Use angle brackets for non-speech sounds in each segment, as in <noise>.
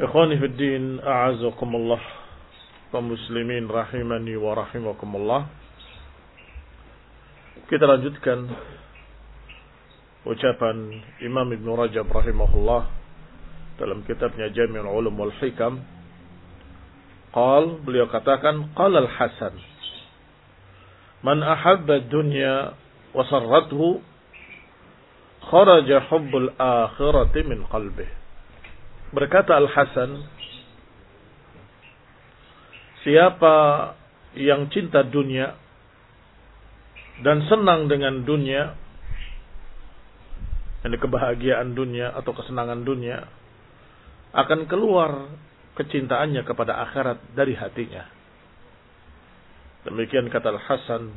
إخواني في الدين أعزكم الله ومسلمين رحمني ورحمكم الله Kita lanjutkan ucapan Imam Ibn Rajab rahimahullah dalam kitabnya Jami'ul Ulum wal Hikam. Qal, beliau katakan, qala al-Hasan. Man ahabba dunya wa sarrathu kharaja hubbul akhirati min qalbih. Berkata Al-Hasan, siapa yang cinta dunia dan senang dengan dunia, ini kebahagiaan dunia atau kesenangan dunia, akan keluar kecintaannya kepada akhirat dari hatinya. Demikian kata Al-Hasan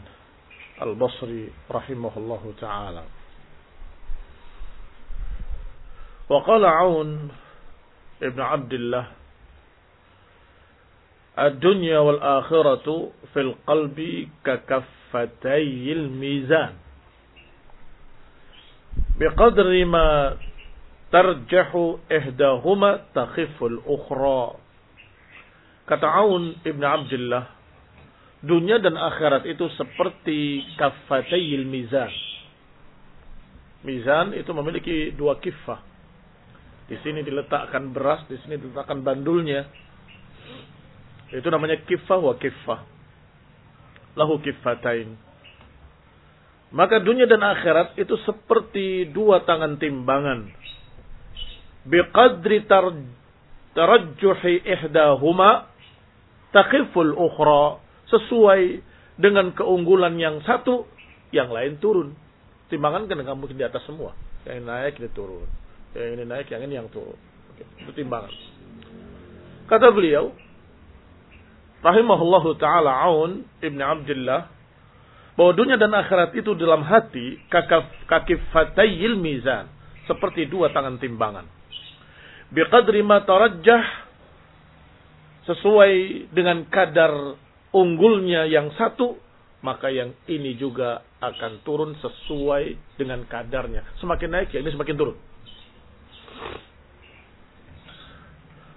Al-Basri rahimahullahu taala. Wa qala Ibn Abdullah Ad-dunya wal akhiratu fil qalbi kakaffatay al-mizan biqadri ma tarjahu ihdahuma takhifu al-ukhra kata Aun Ibn Abdullah dunia dan akhirat itu seperti kaffatayil mizan. Mizan itu memiliki dua kifah. Di sini diletakkan beras, di sini diletakkan bandulnya. Itu namanya kifah wa kifah. Lahu kifatain. Maka dunia dan akhirat itu seperti dua tangan timbangan. Biqadri tarajjuhi ihdahuma takhiful ukhra sesuai dengan keunggulan yang satu, yang lain turun. Timbangan kan mungkin di atas semua. Yang naik, ini turun. Yang ini naik, yang ini yang turun. Itu timbangan. Kata beliau, rahimahullahu taala Aun ibn Abdullah, bahwa dunia dan akhirat itu dalam hati kakaf kakifatayil mizan, seperti dua tangan timbangan. Biqadri ma tarajjah sesuai dengan kadar unggulnya yang satu, maka yang ini juga akan turun sesuai dengan kadarnya. Semakin naik ya ini semakin turun.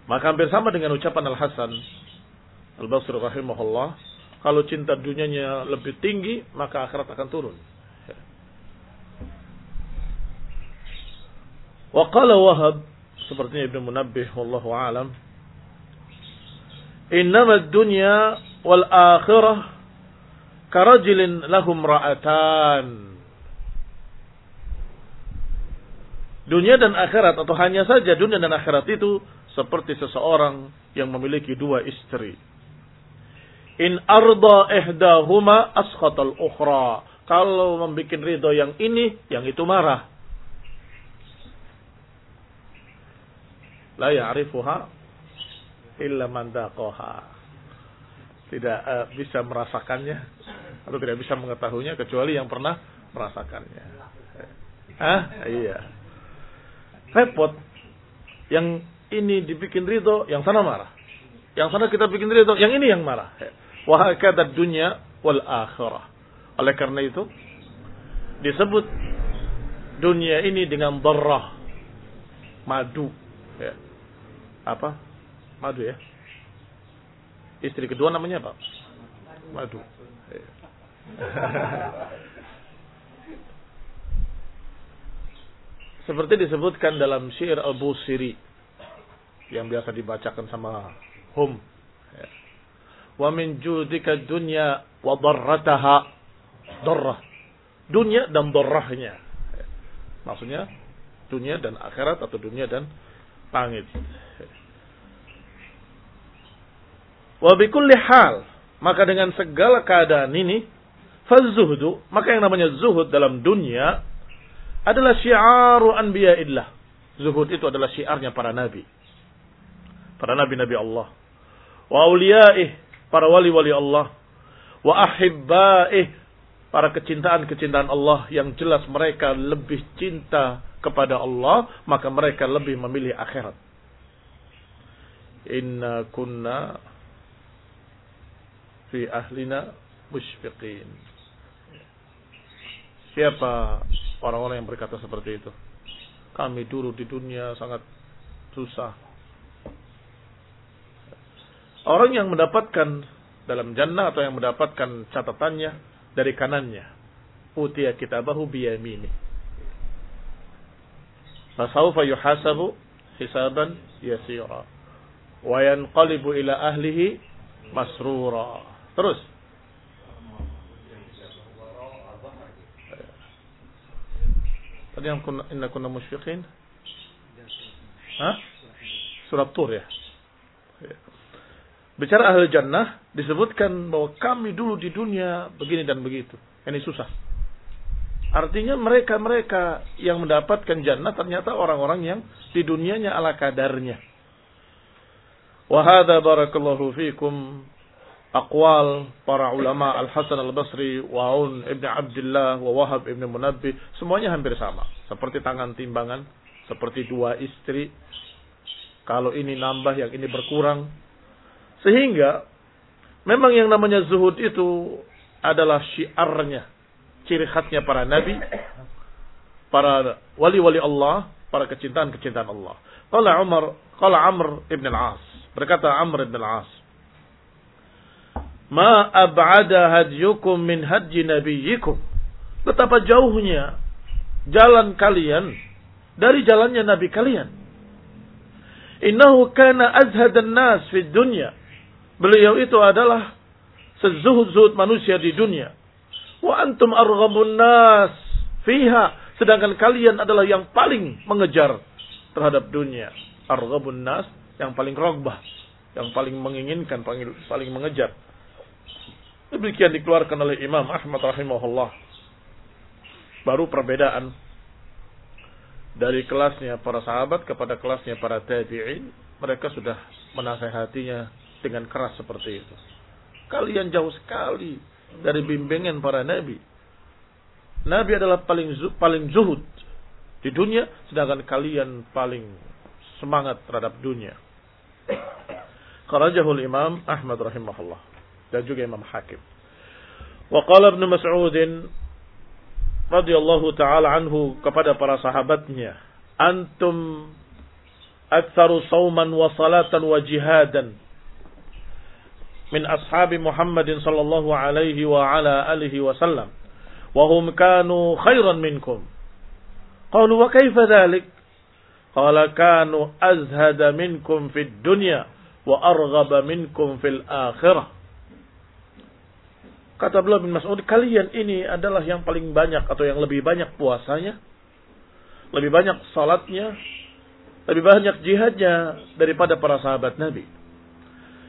Maka hampir sama dengan ucapan Al-Hasan Al-Basri rahimahullah, kalau cinta dunianya lebih tinggi, maka akhirat akan turun. Wa qala Wahab sepertinya Ibnu Munabbih wallahu alam Innama dunya wal akhirah karajilin lahum ra'atan Dunia dan akhirat atau hanya saja dunia dan akhirat itu seperti seseorang yang memiliki dua istri. In arda ihdahuma askhatal ukhra. Kalau membuat ridho yang ini, yang itu marah. La ya'rifuha illa man. Tidak uh, bisa merasakannya atau tidak bisa mengetahuinya kecuali yang pernah merasakannya. Ah, iya repot. Yang ini dibikin ridho, yang sana marah. Yang sana kita bikin ridho, yang ini yang marah. Wahakadad dunya wal akhirah. Oleh karena itu, disebut dunia ini dengan darah. Madu. Ya. Apa? Madu ya. Istri kedua namanya apa? Madu. Ya. <laughs> Seperti disebutkan dalam syair Al-Busiri yang biasa dibacakan sama hum. Ya. Wa min judika dunya wa darrataha. Darrah. Dunia dan darrahnya. Ya. Maksudnya dunia dan akhirat atau dunia dan langit. Ya. Wa bikulli hal. Maka dengan segala keadaan ini. Fazuhdu. Maka yang namanya zuhud dalam dunia adalah syiaru anbiya'illah. Zuhud itu adalah syiarnya para nabi. Para nabi-nabi Allah. Wa awliya'ih, para wali-wali Allah. Wa ahibba'ih, para kecintaan-kecintaan Allah yang jelas mereka lebih cinta kepada Allah, maka mereka lebih memilih akhirat. Inna kunna fi ahlina musyfiqin. Siapa orang-orang yang berkata seperti itu. Kami dulu di dunia sangat susah. Orang yang mendapatkan dalam jannah atau yang mendapatkan catatannya dari kanannya. Utiya kitabahu biyamini. Fasawfa yuhasabu hisaban yasira. Wa yanqalibu ila ahlihi masrura. Terus. Tadi yang kunna, inna kunna musyfiqin. Hah? Surat Tur ya. Bicara ahli jannah disebutkan bahwa kami dulu di dunia begini dan begitu. Ini susah. Artinya mereka-mereka yang mendapatkan jannah ternyata orang-orang yang di dunianya ala kadarnya. Wahada barakallahu fikum akwal para ulama Al-Hasan Al-Basri, Wa'un Ibn Abdullah, wa Wahab Ibn Munabbi, semuanya hampir sama. Seperti tangan timbangan, seperti dua istri. Kalau ini nambah, yang ini berkurang. Sehingga, memang yang namanya zuhud itu adalah syiarnya, ciri khasnya para nabi, para wali-wali Allah, para kecintaan-kecintaan Allah. Kala Umar, kala Amr ibn al-As. Berkata Amr ibn al-As. Ma ab'ada hadyukum min hadji nabiyikum. Betapa jauhnya jalan kalian dari jalannya nabi kalian. Innahu kana azhadan nas fi dunya. Beliau itu adalah sezuhud-zuhud manusia di dunia. Wa antum arghabun nas fiha. Sedangkan kalian adalah yang paling mengejar terhadap dunia. Arghabun nas yang paling rogbah. Yang paling menginginkan, paling, mengejar. Demikian dikeluarkan oleh Imam Ahmad rahimahullah. Baru perbedaan dari kelasnya para sahabat kepada kelasnya para tabi'in, mereka sudah menasehatinya dengan keras seperti itu. Kalian jauh sekali dari bimbingan para nabi. Nabi adalah paling paling zuhud di dunia, sedangkan kalian paling semangat terhadap dunia. Karajahul Imam Ahmad rahimahullah dan juga Imam Hakim. Wa qala Ibnu radhiyallahu taala anhu kepada para sahabatnya, "Antum aktsaru sauman wa salatan wa jihadan." Min ashabi Muhammadin sallallahu alaihi wa ala alihi wasallam wa hum kanu khairan minkum. Qalu wa kaifa dhalik? Qala kanu azhada minkum fid dunya wa arghaba minkum fil akhirah. Kata Abdullah bin Mas'ud, kalian ini adalah yang paling banyak atau yang lebih banyak puasanya, lebih banyak salatnya, lebih banyak jihadnya daripada para sahabat Nabi.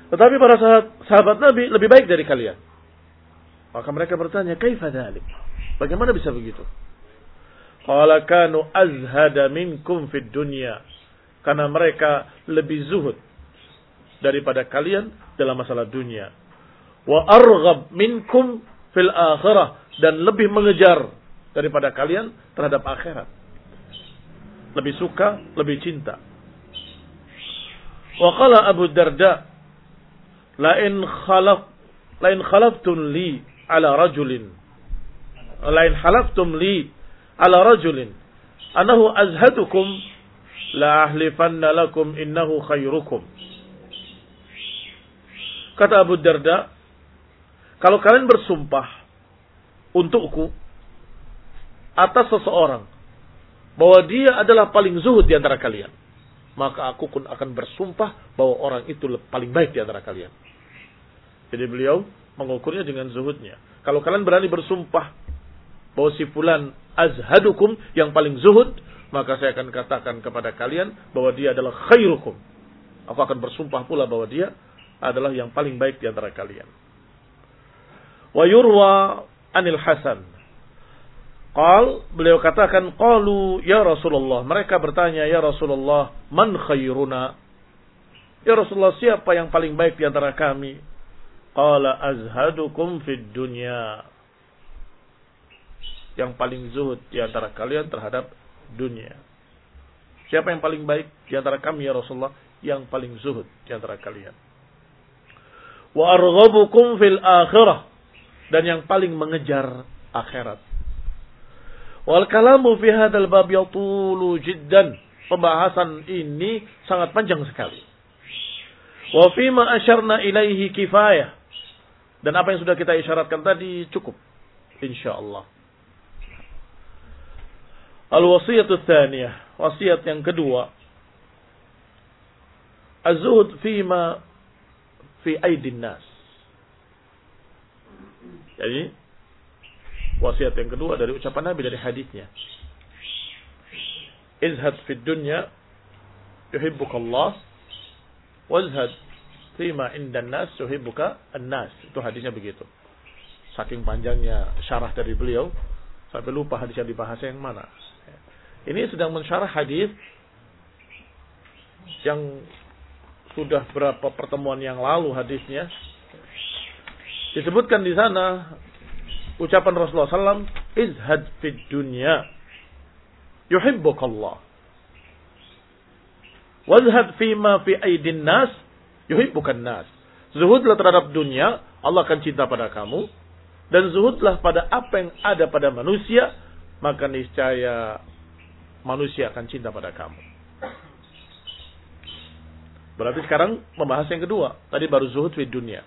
Tetapi para sahabat, sahabat Nabi lebih baik dari kalian. Maka mereka bertanya, "Kaifa dzalik?" Bagaimana bisa begitu? Qala kanu azhada minkum fid dunya. Karena mereka lebih zuhud daripada kalian dalam masalah dunia. Wa arghab minkum fil akhirah dan lebih mengejar daripada kalian terhadap akhirat. Lebih suka, lebih cinta. Wa qala Abu Darda, la in khalaf la in khalaftun li ala rajulin la in halaftum li ala rajulin annahu azhadukum la ahlifanna lakum innahu khairukum. Kata Abu Darda, kalau kalian bersumpah untukku atas seseorang bahwa dia adalah paling zuhud di antara kalian, maka aku pun akan bersumpah bahwa orang itu paling baik di antara kalian. Jadi beliau mengukurnya dengan zuhudnya. Kalau kalian berani bersumpah bahwa si fulan azhadukum yang paling zuhud, maka saya akan katakan kepada kalian bahwa dia adalah khairukum. Aku akan bersumpah pula bahwa dia adalah yang paling baik di antara kalian. Wa yurwa anil Hasan. Qal, beliau katakan, qalu ya Rasulullah. Mereka bertanya, ya Rasulullah, man khairuna? Ya Rasulullah, siapa yang paling baik di antara kami? Qala azhadukum fid dunya. Yang paling zuhud di antara kalian terhadap dunia. Siapa yang paling baik di antara kami ya Rasulullah? Yang paling zuhud di antara kalian. Wa arghabukum fil akhirah. Dan yang paling mengejar akhirat. Wal kalamu fi hadzal bab yatulu jiddan. Pembahasan ini sangat panjang sekali. Wa fima asyarna ilaihi kifayah. Dan apa yang sudah kita isyaratkan tadi cukup. Insyaallah. Al-wasiyatu tsaniyah, wasiat yang kedua. Az-zuhd fima fi aidin nas. Jadi wasiat yang kedua dari ucapan Nabi dari hadisnya. Izhad fid dunya yuhibbuka Allah wazhad fima indan nas yuhibbuka an-nas. Itu hadisnya begitu. Saking panjangnya syarah dari beliau sampai lupa hadis yang dibahas yang mana. Ini sedang mensyarah hadis yang sudah berapa pertemuan yang lalu hadisnya. Disebutkan di sana ucapan Rasulullah SAW, izhad fid dunya, yuhibbukallah. Wazhad fima fi aidin nas, yuhibbukan nas. Zuhudlah terhadap dunia, Allah akan cinta pada kamu. Dan zuhudlah pada apa yang ada pada manusia, maka niscaya manusia akan cinta pada kamu. Berarti sekarang membahas yang kedua. Tadi baru zuhud fi dunia.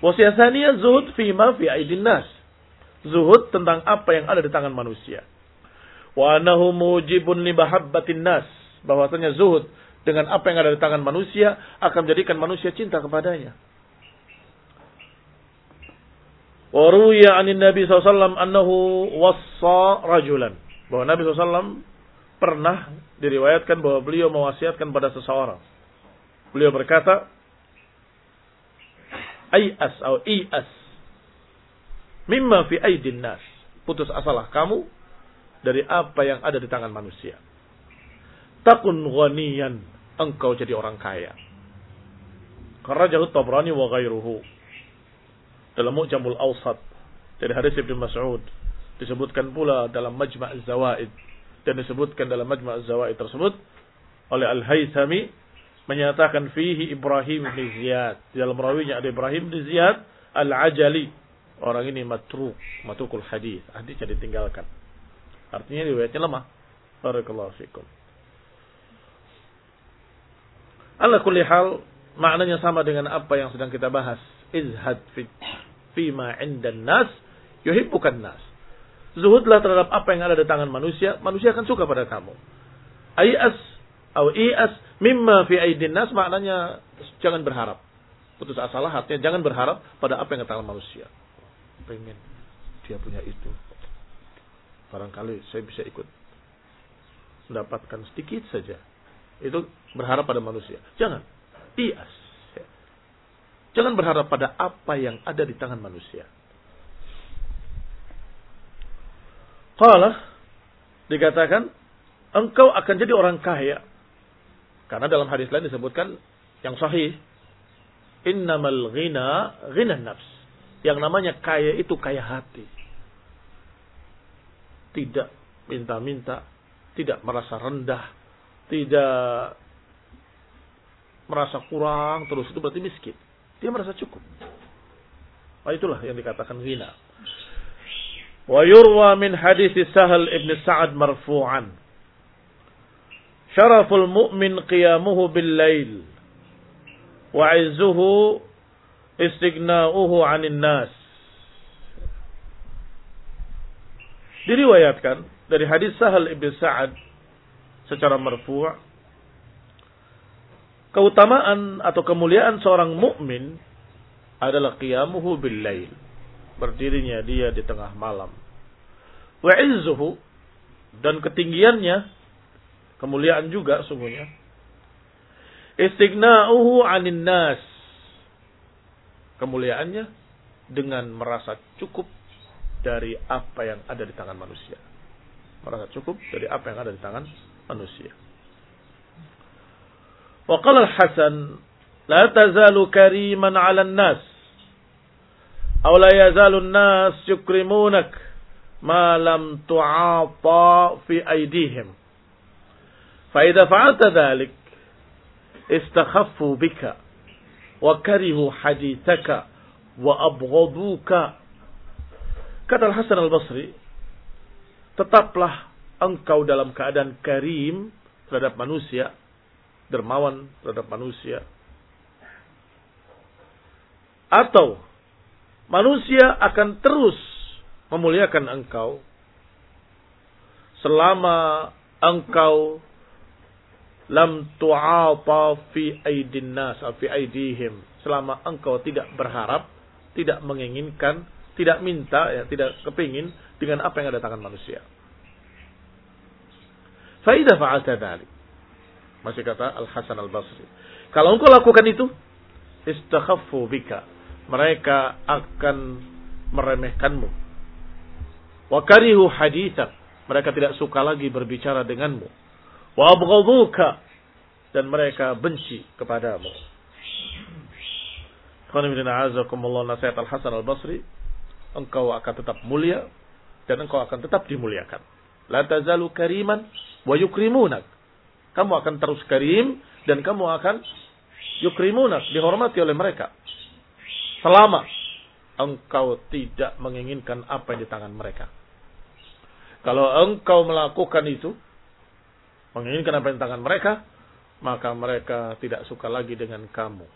Wasiatnya zuhud fi ma fi aidin nas. Zuhud tentang apa yang ada di tangan manusia. Wa anahu mujibun li mahabbatin nas. Bahwasanya zuhud dengan apa yang ada di tangan manusia akan menjadikan manusia cinta kepadanya. Wa ruya anin Nabi SAW annahu wassa rajulan. Bahwa Nabi SAW pernah diriwayatkan bahwa beliau mewasiatkan pada seseorang. Beliau berkata, Ayas atau ias. Mimma fi aidin nas. Putus asalah kamu dari apa yang ada di tangan manusia. Takun ghaniyan. Engkau jadi orang kaya. Karena jahut Tabrani wa ghairuhu. Dalam Mu'jamul Awsat. Dari hadis Ibn Mas'ud. Disebutkan pula dalam Majma' Zawaid dan disebutkan dalam Majma' Az-Zawaid tersebut oleh Al-Haythami menyatakan fihi Ibrahim bin Ziyad. Dalam rawinya ada Ibrahim bin Ziyad Al-Ajali. Orang ini matruk, matrukul hadis. Hadisnya ditinggalkan. Artinya riwayatnya lemah. Barakallahu fikum. Ala kulli hal maknanya sama dengan apa yang sedang kita bahas. Izhad fi fima indan nas yuhibbukan nas. Zuhudlah terhadap apa yang ada di tangan manusia, manusia akan suka pada kamu. Ayas atau ias mimma fi aidin nas maknanya jangan berharap. Putus asa lah artinya jangan berharap pada apa yang di tangan manusia. Pengen dia punya itu. Barangkali saya bisa ikut mendapatkan sedikit saja. Itu berharap pada manusia. Jangan. Ias. Jangan berharap pada apa yang ada di tangan manusia. Qala dikatakan engkau akan jadi orang kaya. Karena dalam hadis lain disebutkan yang sahih innamal ghina ghina nafs. Yang namanya kaya itu kaya hati. Tidak minta-minta, tidak merasa rendah, tidak merasa kurang terus itu berarti miskin. Dia merasa cukup. Nah, itulah yang dikatakan ghina. Wa yurwa min hadis Sahal ibn Sa'ad marfu'an. Syaraful mu'min qiyamuhu bil lail. Wa izzuhu istighna'uhu 'anil nas. Diriwayatkan dari hadis Sahal ibn Sa'ad secara marfu' keutamaan atau kemuliaan seorang mukmin adalah qiyamuhu bil lail. Berdirinya dia di tengah malam. Wa izzuhu dan ketinggiannya kemuliaan juga sungguhnya. Istighna'uhu 'anil nas. Kemuliaannya dengan merasa cukup dari apa yang ada di tangan manusia. Merasa cukup dari apa yang ada di tangan manusia. وقال الحسن لا تزال كريما على الناس أو لا يزال الناس يكرمونك ما لم تعاطى في أيديهم فإذا فعلت ذلك استخفوا بك وكرهوا حديثك وأبغضوك kata Al-Hasan Al-Basri tetaplah engkau dalam keadaan karim terhadap manusia dermawan terhadap manusia. Atau manusia akan terus memuliakan engkau selama engkau lam tu'ata fi aidin nas fi aidihim selama engkau tidak berharap tidak menginginkan tidak minta ya tidak kepingin dengan apa yang ada tangan manusia fa idza fa'alta dzalik masih kata Al-Hasan Al-Basri. Kalau engkau lakukan itu, istakhaffu bika. Mereka akan meremehkanmu. Wa karihu haditsak. Mereka tidak suka lagi berbicara denganmu. Wa abghaduka. Dan mereka benci kepadamu. nasihat Al-Hasan Al-Basri. Engkau akan tetap mulia. Dan engkau akan tetap dimuliakan. La tazalu kariman wa yukrimunak kamu akan terus karim dan kamu akan yukrimuna, dihormati oleh mereka. Selama engkau tidak menginginkan apa yang di tangan mereka. Kalau engkau melakukan itu, menginginkan apa yang di tangan mereka, maka mereka tidak suka lagi dengan kamu.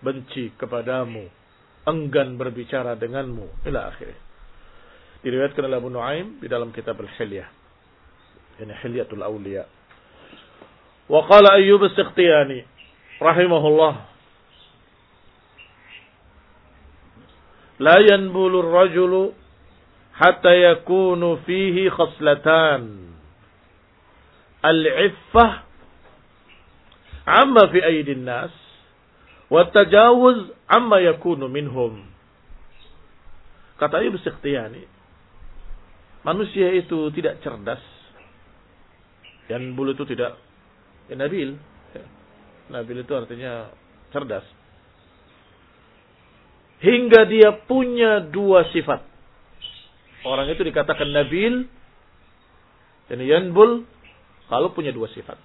Benci kepadamu, enggan berbicara denganmu, ila akhirnya. Diriwayatkan oleh Abu Nuaim di dalam kitab Al-Hilyah. Ini hilyatul awliya. Wa qala Ayyub As-Sikhtiyani rahimahullah La yanbulu rajulu hatta yakunu fihi khaslatan al-iffah amma fi aydin nas wa tajawuz amma yakunu minhum kata Ibnu Sikhtiyani manusia itu tidak cerdas dan bulu itu tidak Ya, Nabil. Nabil itu artinya cerdas. Hingga dia punya dua sifat. Orang itu dikatakan Nabil dan Yanbul kalau punya dua sifat.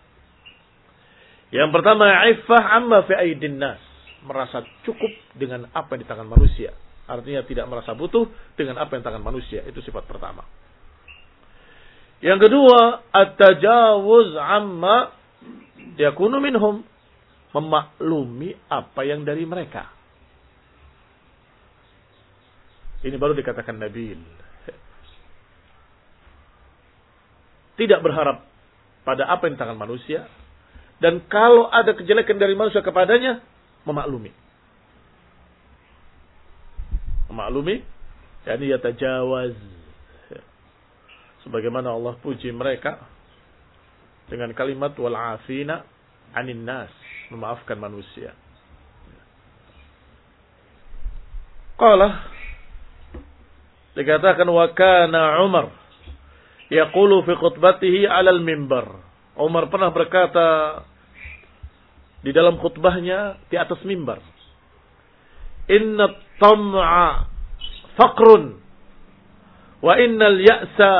Yang pertama, iffah amma fi aidin nas. Merasa cukup dengan apa yang di tangan manusia. Artinya tidak merasa butuh dengan apa yang di tangan manusia. Itu sifat pertama. Yang kedua, at-tajawuz amma yakunu minhum memaklumi apa yang dari mereka. Ini baru dikatakan Nabil. Tidak berharap pada apa yang tangan manusia. Dan kalau ada kejelekan dari manusia kepadanya, memaklumi. Memaklumi, yakni yatajawaz. Sebagaimana Allah puji mereka dengan kalimat wal afina anin nas, memaafkan manusia. Qala dikatakan wa kana Umar yaqulu fi khutbatihi 'alal mimbar. Umar pernah berkata di dalam khutbahnya di atas mimbar. Inna tam'a faqrun wa innal ya'sa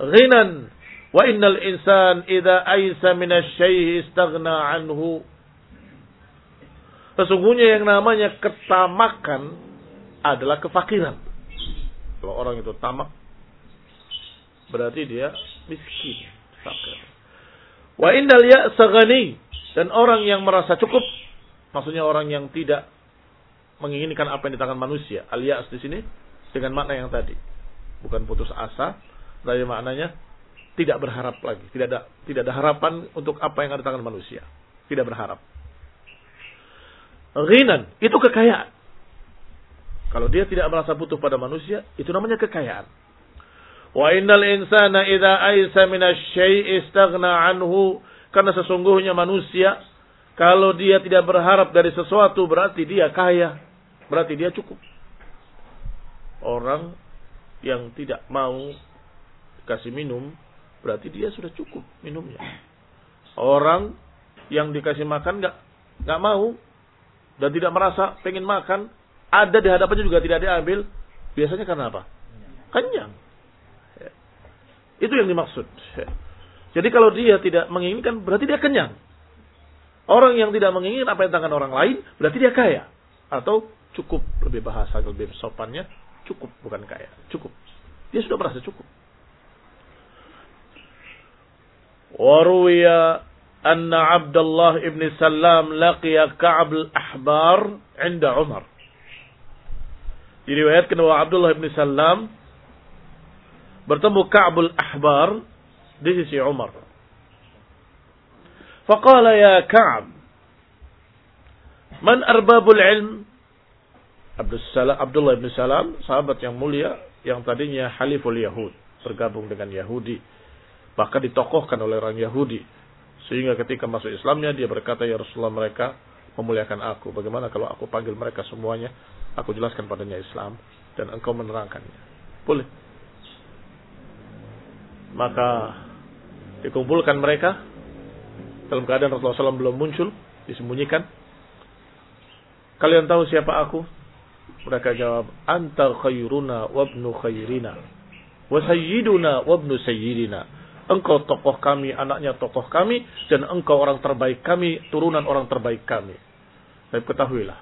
ghinan wa innal insan idza aisa minasy istaghna anhu. Sesungguhnya yang namanya ketamakan adalah kefakiran. Kalau orang itu tamak berarti dia miskin, fakir. Wa innal ya'sa ghani dan orang yang merasa cukup maksudnya orang yang tidak menginginkan apa yang di tangan manusia. Al-ya'as di sini dengan makna yang tadi. Bukan putus asa, dari maknanya tidak berharap lagi, tidak ada tidak ada harapan untuk apa yang ada di tangan manusia. Tidak berharap. Ghinan itu kekayaan. Kalau dia tidak merasa butuh pada manusia, itu namanya kekayaan. Wa innal insana idza aisa minasy istaghna anhu karena sesungguhnya manusia kalau dia tidak berharap dari sesuatu berarti dia kaya, berarti dia cukup. Orang yang tidak mau kasih minum berarti dia sudah cukup minumnya. Orang yang dikasih makan nggak nggak mau dan tidak merasa pengen makan ada di hadapannya juga tidak diambil biasanya karena apa? Kenyang. Itu yang dimaksud. Jadi kalau dia tidak menginginkan, berarti dia kenyang. Orang yang tidak menginginkan apa yang tangan orang lain, berarti dia kaya. Atau cukup, lebih bahasa, lebih sopannya, cukup, bukan kaya. Cukup. Dia sudah merasa cukup. Waruya anna Abdullah ibn Salam laqiya Ka'ab al-Ahbar inda Umar. Diriwayatkan bahwa Abdullah ibn Salam bertemu Ka'bul Ahbar di sisi Umar. Faqala ya Ka'b, man arbabul ilm? Abdullah bin Salam, sahabat yang mulia, yang tadinya haliful Yahud, bergabung dengan Yahudi, bahkan ditokohkan oleh orang Yahudi. Sehingga ketika masuk Islamnya, dia berkata, Ya Rasulullah mereka memuliakan aku. Bagaimana kalau aku panggil mereka semuanya, aku jelaskan padanya Islam, dan engkau menerangkannya. Boleh. Maka dikumpulkan mereka dalam keadaan Rasulullah SAW belum muncul, disembunyikan. Kalian tahu siapa aku? Mereka jawab, Anta khairuna wabnu khairina. Wa sayyiduna wabnu sayyidina. Engkau tokoh kami, anaknya tokoh kami, dan engkau orang terbaik kami, turunan orang terbaik kami. Tapi ketahuilah,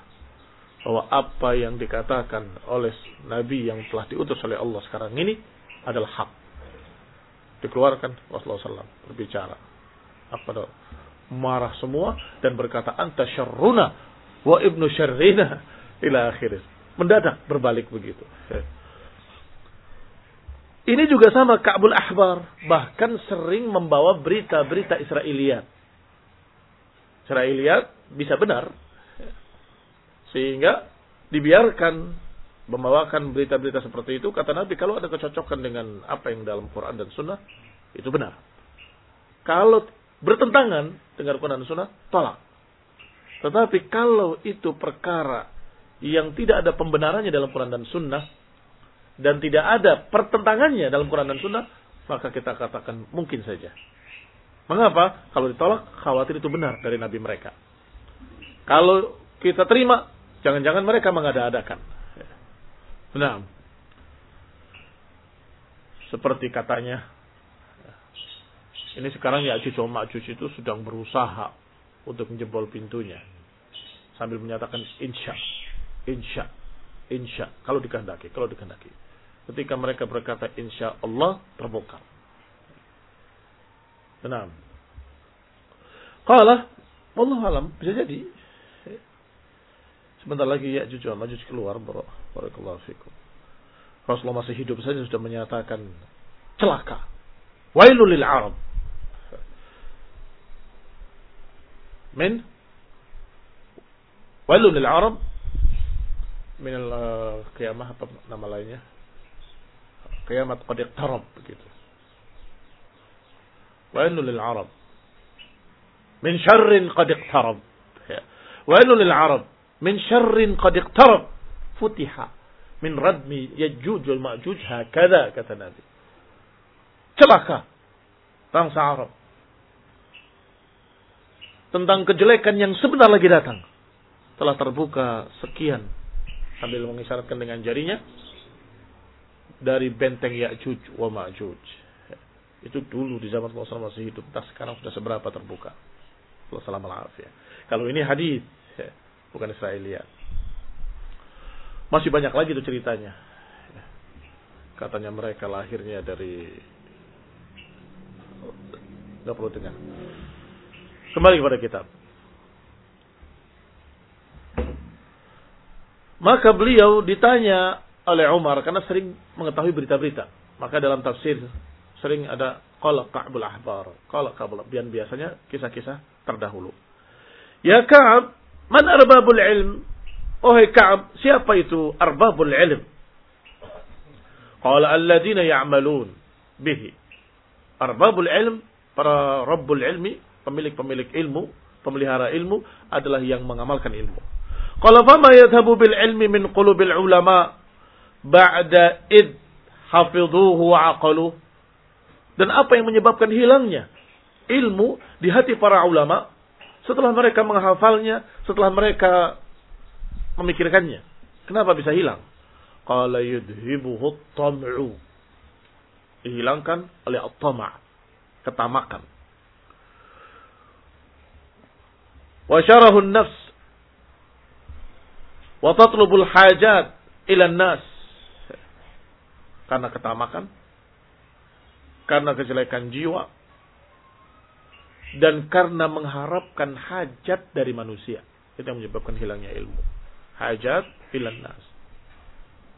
bahwa apa yang dikatakan oleh Nabi yang telah diutus oleh Allah sekarang ini adalah hak. Dikeluarkan Rasulullah SAW berbicara apa itu marah semua dan berkata anta syarruna wa ibnu syarrina ila akhir mendadak berbalik begitu ini juga sama Ka'bul Ahbar bahkan sering membawa berita-berita Israeliat Israeliat bisa benar sehingga dibiarkan membawakan berita-berita seperti itu, kata Nabi, kalau ada kecocokan dengan apa yang dalam Quran dan Sunnah, itu benar. Kalau bertentangan dengan Quran dan Sunnah, tolak. Tetapi kalau itu perkara yang tidak ada pembenarannya dalam Quran dan Sunnah, dan tidak ada pertentangannya dalam Quran dan Sunnah, maka kita katakan mungkin saja. Mengapa? Kalau ditolak, khawatir itu benar dari Nabi mereka. Kalau kita terima, jangan-jangan mereka mengada-adakan. Nah, seperti katanya, ini sekarang ya Ajuj Ma'juj itu sedang berusaha untuk menjebol pintunya. Sambil menyatakan insya, insya, insya. Kalau dikehendaki, kalau dikehendaki. Ketika mereka berkata insya Allah terbongkar. Benar. Qala Allah alam bisa jadi. Sebentar lagi ya jujur maju keluar barakallahu fikum. Rasulullah masih hidup saja sudah menyatakan celaka. Wailul lil Arab. Min Wailul lil Arab min al-qiyamah apa nama lainnya? Kiamat qad iqtarab begitu. Wailul lil Arab. Min syarrin qad iqtarab. Wailul lil Arab min syarrin qad iqtarab futiha min radmi yajuj wal ma'juj hakada kata Nabi. Celaka bangsa Arab tentang kejelekan yang sebentar lagi datang. Telah terbuka sekian sambil mengisyaratkan dengan jarinya dari benteng Ya'juj wa Ma'juj. Itu dulu di zaman Rasulullah masih hidup. Entah sekarang sudah seberapa terbuka. Allah ya. Kalau ini hadis bukan Israeliat. Masih banyak lagi itu ceritanya. Katanya mereka lahirnya dari nggak perlu dengar. Kembali kepada kitab. Maka beliau ditanya oleh Umar karena sering mengetahui berita-berita. Maka dalam tafsir sering ada qala Ka'bul Ahbar, qala Ka'bul dan biasanya kisah-kisah terdahulu. Ya Ka'ab, Man arbabul ilm? Ohai Ka'ab, siapa itu arbabul ilm? Qala alladina ya'malun bihi. Arbabul ilm, para rabbul ilmi, pemilik-pemilik ilmu, pemelihara ilmu adalah yang mengamalkan ilmu. Qala fama yadhabu bil ilmi min qulubil ulama ba'da id hafidhuhu wa aqaluh. Dan apa yang menyebabkan hilangnya ilmu di hati para ulama setelah mereka menghafalnya, setelah mereka memikirkannya. Kenapa bisa hilang? Qala yudhibuhu tam'u. Dihilangkan oleh at-tama' ketamakan. Wa syarahu nafs wa tatlubul hajat ila nas karena ketamakan karena kejelekan jiwa dan karena mengharapkan hajat dari manusia. Itu yang menyebabkan hilangnya ilmu. Hajat ilan nas.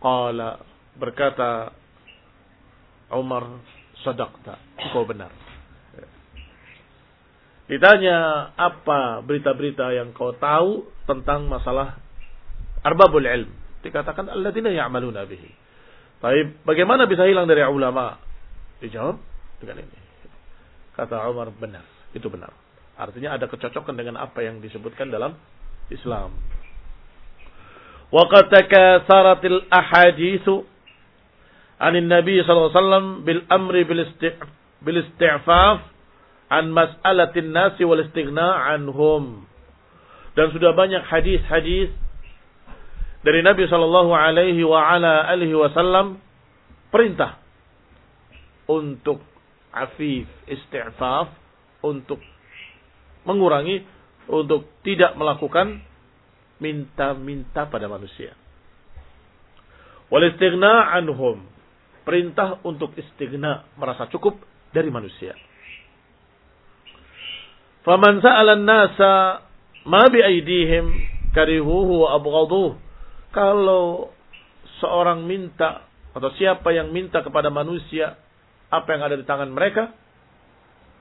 Qala berkata Umar sadaqta. Kau benar. Ditanya apa berita-berita yang kau tahu tentang masalah arbabul ilm. Dikatakan alladzina ya'maluna bihi. Tapi bagaimana bisa hilang dari ulama? Dijawab dengan ini. Kata Umar benar. Itu benar. Artinya ada kecocokan dengan apa yang disebutkan dalam Islam. Anin Nabi sallallahu alaihi wasallam bil amri bil isti'faf an mas'alatin nasi wal istighna anhum. Dan sudah banyak hadis-hadis dari Nabi sallallahu alaihi wa ala alihi wasallam perintah untuk afif isti'faf untuk mengurangi, untuk tidak melakukan minta-minta pada manusia. Wal istighna anhum. Perintah untuk istighna, merasa cukup dari manusia. Faman sa'ala nasa ma bi aidihim karihuhu wa abghaduh. Kalau seorang minta atau siapa yang minta kepada manusia apa yang ada di tangan mereka,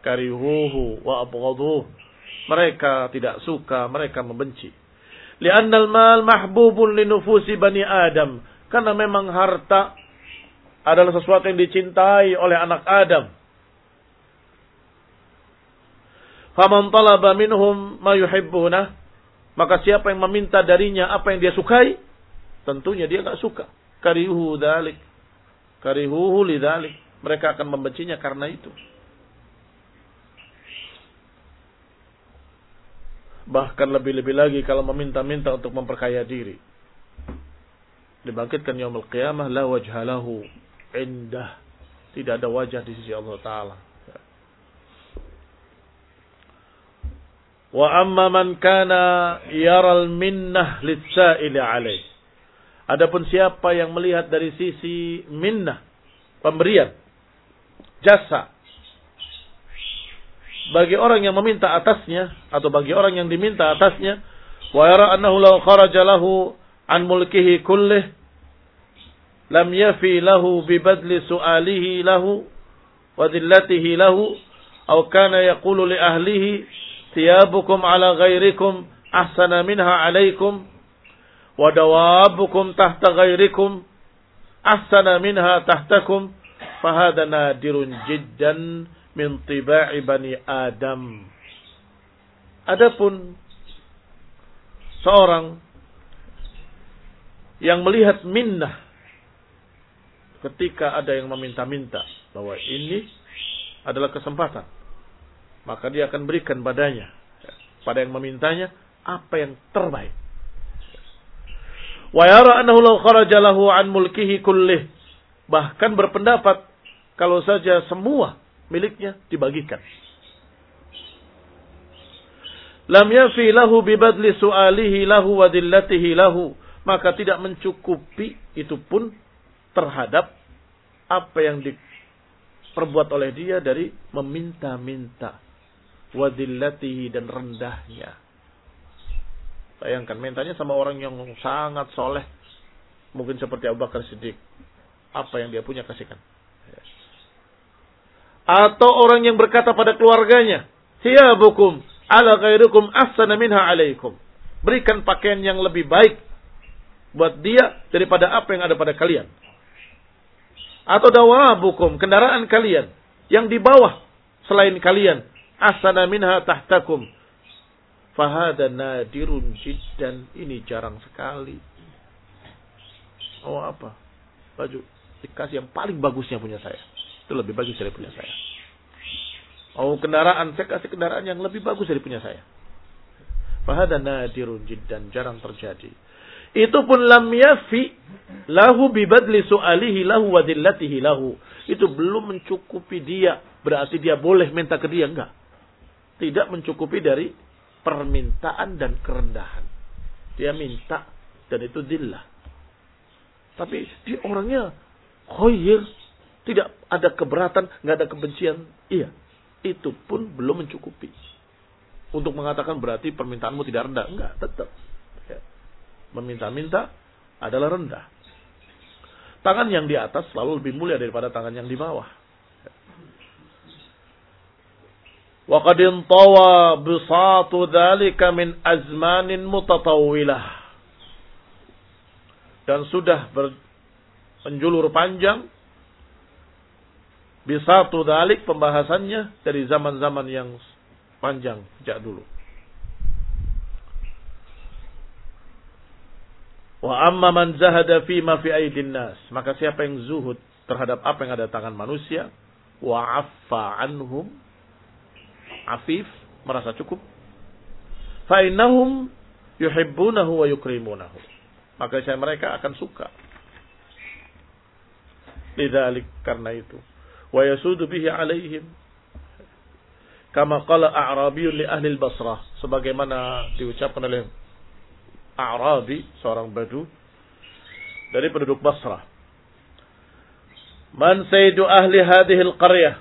karihuhu wa abghaduh. Mereka tidak suka, mereka membenci. Li'annal mal mahbubun li nufusi bani Adam. Karena memang harta adalah sesuatu yang dicintai oleh anak Adam. Faman talaba minhum ma yuhibbuna, maka siapa yang meminta darinya apa yang dia sukai, tentunya dia nggak suka. Karihuhu dalik. Karihuhu lidalik. Mereka akan membencinya karena itu. Bahkan lebih-lebih lagi kalau meminta-minta untuk memperkaya diri. Dibangkitkan yaumul qiyamah la wajhalahu indah. Tidak ada wajah di sisi Allah Ta'ala. Wa amma man kana yaral minnah litsa'ili alaih. Adapun siapa yang melihat dari sisi minnah, pemberian, jasa bagi orang yang meminta atasnya atau bagi orang yang diminta atasnya wa yara annahu law kharaja lahu an mulkihi kullih lam yafi lahu bi badli su'alihi lahu wa dhillatihi lahu aw kana yaqulu li ahlihi thiyabukum ala ghairikum ahsana minha alaikum wa dawabukum tahta ghairikum ahsana minha tahtakum fahada nadirun jiddan min tiba'i bani Adam. Adapun seorang yang melihat minnah ketika ada yang meminta-minta bahwa ini adalah kesempatan, maka dia akan berikan padanya pada yang memintanya apa yang terbaik. Wa yara annahu law kharaja lahu an mulkihi kullih bahkan berpendapat kalau saja semua miliknya dibagikan. Lam yafi lahu bibadli su'alihi lahu wa dillatihi lahu. Maka tidak mencukupi itu pun terhadap apa yang diperbuat oleh dia dari meminta-minta. Wadillatihi dan rendahnya. Bayangkan mintanya sama orang yang sangat soleh. Mungkin seperti Abu Bakar Siddiq. Apa yang dia punya kasihkan atau orang yang berkata pada keluarganya, "Thiyabukum ala ghairukum ahsana minha alaikum." Berikan pakaian yang lebih baik buat dia daripada apa yang ada pada kalian. Atau dawabukum, kendaraan kalian yang di bawah selain kalian, ahsana minha tahtakum. Fahada nadirun jiddan. Ini jarang sekali. Oh apa? Baju dikasih yang paling bagusnya punya saya. Itu lebih bagus dari punya saya. Oh kendaraan, saya kasih kendaraan yang lebih bagus dari punya saya. Fahada nadirun jiddan, jarang terjadi. Itu pun lam yafi lahu bibadli su'alihi lahu wa dillatihi lahu. Itu belum mencukupi dia. Berarti dia boleh minta ke dia. Enggak. Tidak mencukupi dari permintaan dan kerendahan. Dia minta dan itu dillah. Tapi dia orangnya khoyir, tidak ada keberatan, nggak ada kebencian. Iya, itu pun belum mencukupi. Untuk mengatakan berarti permintaanmu tidak rendah. Enggak, tetap. Ya. Meminta-minta adalah rendah. Tangan yang di atas selalu lebih mulia daripada tangan yang di bawah. Qad intawa bisatu dzalika min azmanin mutatawwilah. Dan sudah berpenjulur panjang Bisatu dalik pembahasannya dari zaman-zaman yang panjang sejak dulu. Wa amma man zahada fi ma fi aidin nas. Maka siapa yang zuhud terhadap apa yang ada tangan manusia. Wa affa anhum. Afif. Merasa cukup. Fa innahum yuhibbunahu wa yukrimunahu. Maka saya mereka akan suka. Lidalik karena itu wa yasudu bihi alaihim kama qala a'rabiyun li ahli al-Basrah sebagaimana diucapkan oleh A'rabi seorang badu dari penduduk Basrah Man sayyidu ahli hadhihi al-qaryah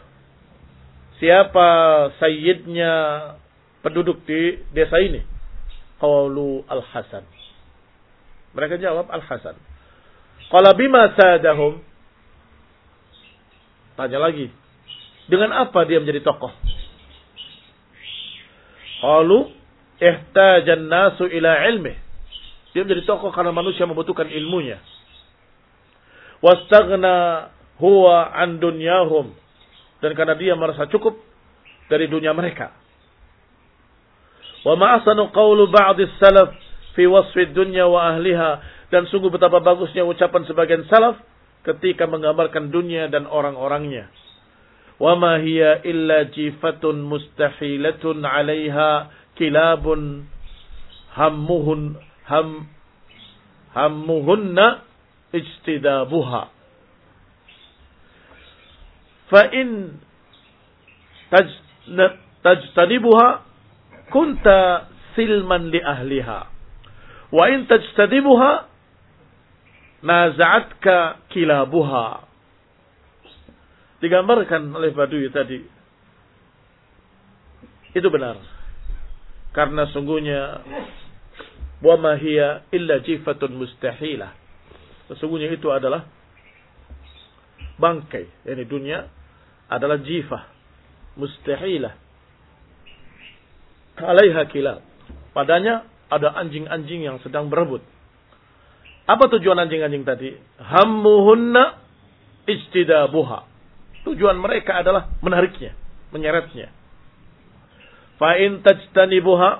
Siapa sayyidnya penduduk di desa ini? Qalu Al-Hasan. Mereka jawab Al-Hasan. Qala bima sadahum? Tanya lagi. Dengan apa dia menjadi tokoh? Qalu ihtajan nasu ila ilmi. Dia menjadi tokoh karena manusia membutuhkan ilmunya. Wastaghna huwa an dunyahum. Dan karena dia merasa cukup dari dunia mereka. Wa ma'asanu qawlu ba'dis salaf fi wasfi dunya wa ahliha. Dan sungguh betapa bagusnya ucapan sebagian salaf ketika menggambarkan dunia dan orang-orangnya. Wa ma hiya illa jifatun mustahilatun 'alaiha kilabun hammuhun ham hammuhunna ijtidabuha. Fa in tajtadibuha kunta silman li ahliha. Wa in tajtadibuha naza'atka kilabuha. Digambarkan oleh Badui tadi. Itu benar. Karena sungguhnya wa ma hiya illa jifatun mustahilah. Sesungguhnya itu adalah bangkai. Yani dunia adalah jifah mustahilah. Alaiha kilab. Padanya ada anjing-anjing yang sedang berebut. Apa tujuan anjing-anjing tadi? Hammuhunna istidabuha. Tujuan mereka adalah menariknya, menyeretnya. Fa'in tajtanibuha,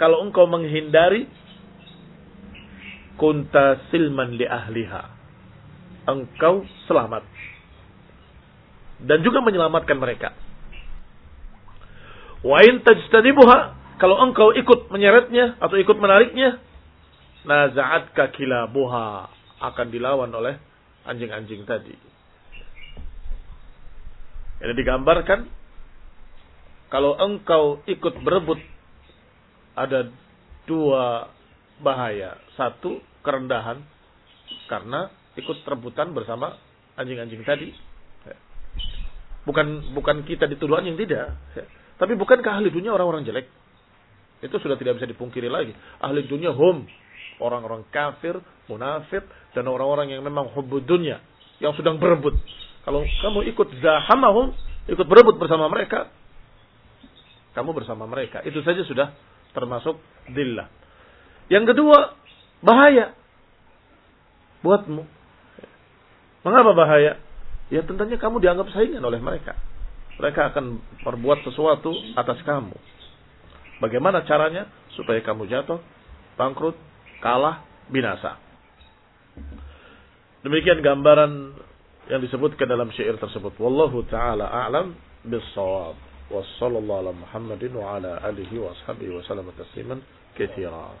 kalau engkau menghindari, kunta silman li ahliha. Engkau selamat. Dan juga menyelamatkan mereka. Wa'in tajtanibuha, kalau engkau ikut menyeretnya atau ikut menariknya, nazaat kilabuha akan dilawan oleh anjing-anjing tadi. Ini digambarkan kalau engkau ikut berebut ada dua bahaya. Satu kerendahan karena ikut rebutan bersama anjing-anjing tadi. Bukan bukan kita dituduh anjing tidak. Tapi bukankah ahli dunia orang-orang jelek? Itu sudah tidak bisa dipungkiri lagi. Ahli dunia hum. Orang-orang kafir, munafik, dan orang-orang yang memang hubud dunia. Yang sedang berebut. Kalau kamu ikut zahamahum, ikut berebut bersama mereka, kamu bersama mereka. Itu saja sudah termasuk dillah. Yang kedua, bahaya buatmu. Mengapa bahaya? Ya tentunya kamu dianggap saingan oleh mereka mereka akan berbuat sesuatu atas kamu. Bagaimana caranya supaya kamu jatuh, bangkrut, kalah, binasa. Demikian gambaran yang disebutkan dalam syair tersebut. Wallahu taala a'lam bis-shawab. Wassallallahu ala Muhammadin wa ala alihi wa ashabihi wa sallam tasliman katsira.